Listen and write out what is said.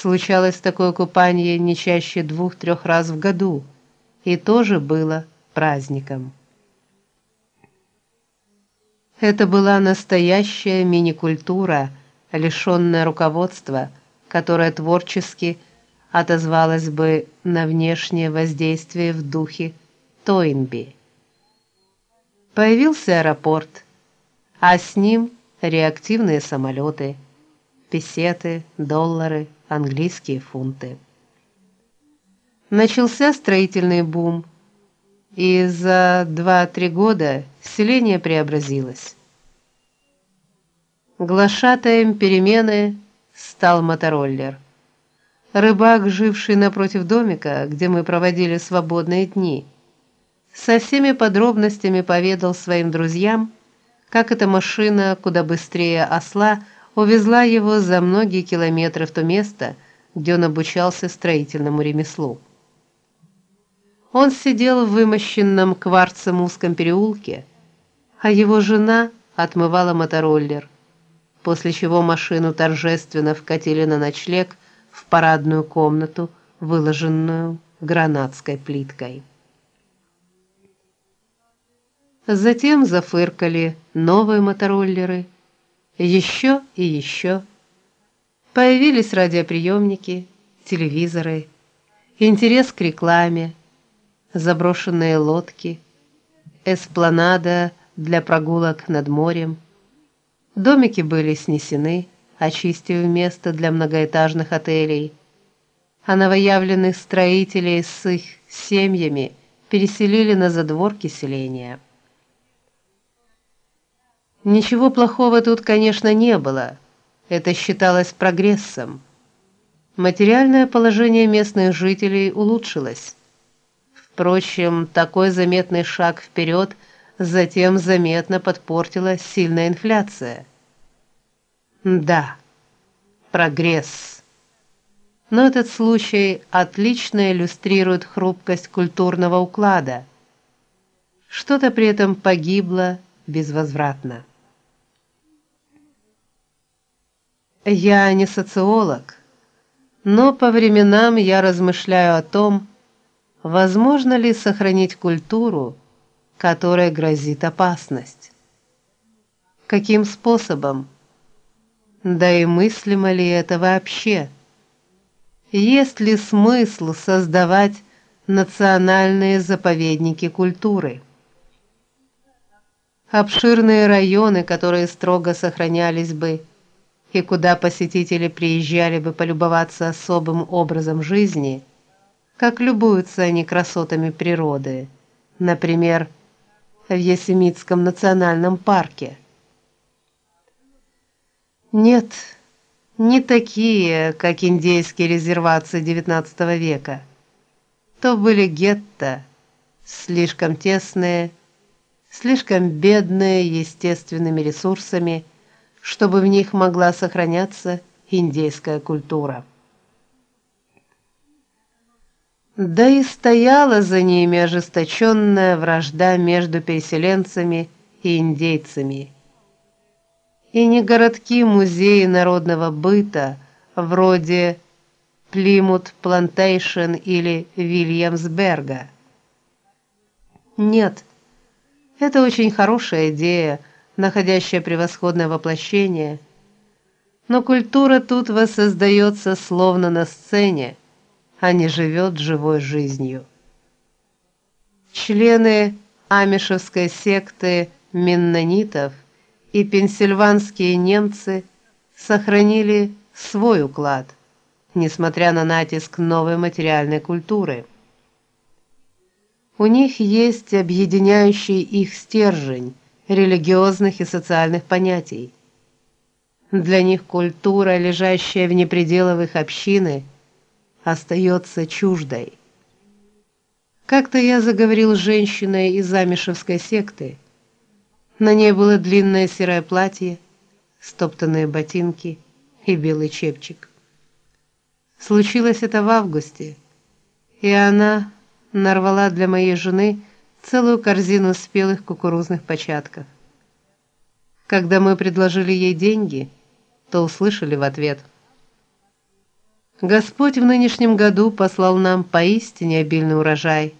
Случалось такое купание не чаще двух-трех раз в году, и тоже было праздником. Это была настоящая мини-культура, лишенная руководства, которая творчески отозвалась бы на внешнее воздействие в духе Тойнби. Появился аэропорт, а с ним реактивные самолеты, песеты, доллары, английские фунты. Начался строительный бум, и за 2-3 года селение преобразилось. Глашатаем перемены стал мотороллер. Рыбак, живший напротив домика, где мы проводили свободные дни, со всеми подробностями поведал своим друзьям, как эта машина куда быстрее осла увезла его за многие километры в то место, где он обучался строительному ремеслу. Он сидел в вымощенном кварцем узком переулке, а его жена отмывала мотороллер, после чего машину торжественно вкатили на ночлег в парадную комнату, выложенную гранатской плиткой. Затем зафыркали новые мотороллеры, еще и еще. Появились радиоприемники, телевизоры, интерес к рекламе, заброшенные лодки, эспланада для прогулок над морем. Домики были снесены, очистив место для многоэтажных отелей, а новоявленных строителей с их семьями переселили на задворки селения. Ничего плохого тут, конечно, не было. Это считалось прогрессом. Материальное положение местных жителей улучшилось. Впрочем, такой заметный шаг вперед затем заметно подпортила сильная инфляция. Да. Прогресс. Но этот случай отлично иллюстрирует хрупкость культурного уклада. Что-то при этом погибло безвозвратно. Я не социолог, но по временам я размышляю о том, Возможно ли сохранить культуру, которой грозит опасность? Каким способом? Да и мыслимо ли это вообще? Есть ли смысл создавать национальные заповедники культуры? Обширные районы, которые строго сохранялись бы и куда посетители приезжали бы полюбоваться особым образом жизни – как любуются они красотами природы, например, в Есемитском национальном парке. Нет, не такие, как индейские резервации XIX века. То были гетто, слишком тесные, слишком бедные естественными ресурсами, чтобы в них могла сохраняться индейская культура. Да и стояла за ними ожесточенная вражда между переселенцами и индейцами. И не городки-музеи народного быта вроде Плимут Плантейшн или Вильямсберга. Нет. Это очень хорошая идея, находящая превосходное воплощение. Но культура тут воссоздается словно на сцене а не живет живой жизнью. Члены амишевской секты меннонитов и пенсильванские немцы сохранили свой уклад, несмотря на натиск новой материальной культуры. У них есть объединяющий их стержень религиозных и социальных понятий. Для них культура, лежащая вне пределов их общины – остается чуждой. Как-то я заговорил с женщиной из Амишевской секты. На ней было длинное серое платье, стоптанные ботинки и белый чепчик. Случилось это в августе, и она нарвала для моей жены целую корзину спелых кукурузных початков. Когда мы предложили ей деньги, то услышали в ответ: Господь в нынешнем году послал нам поистине обильный урожай.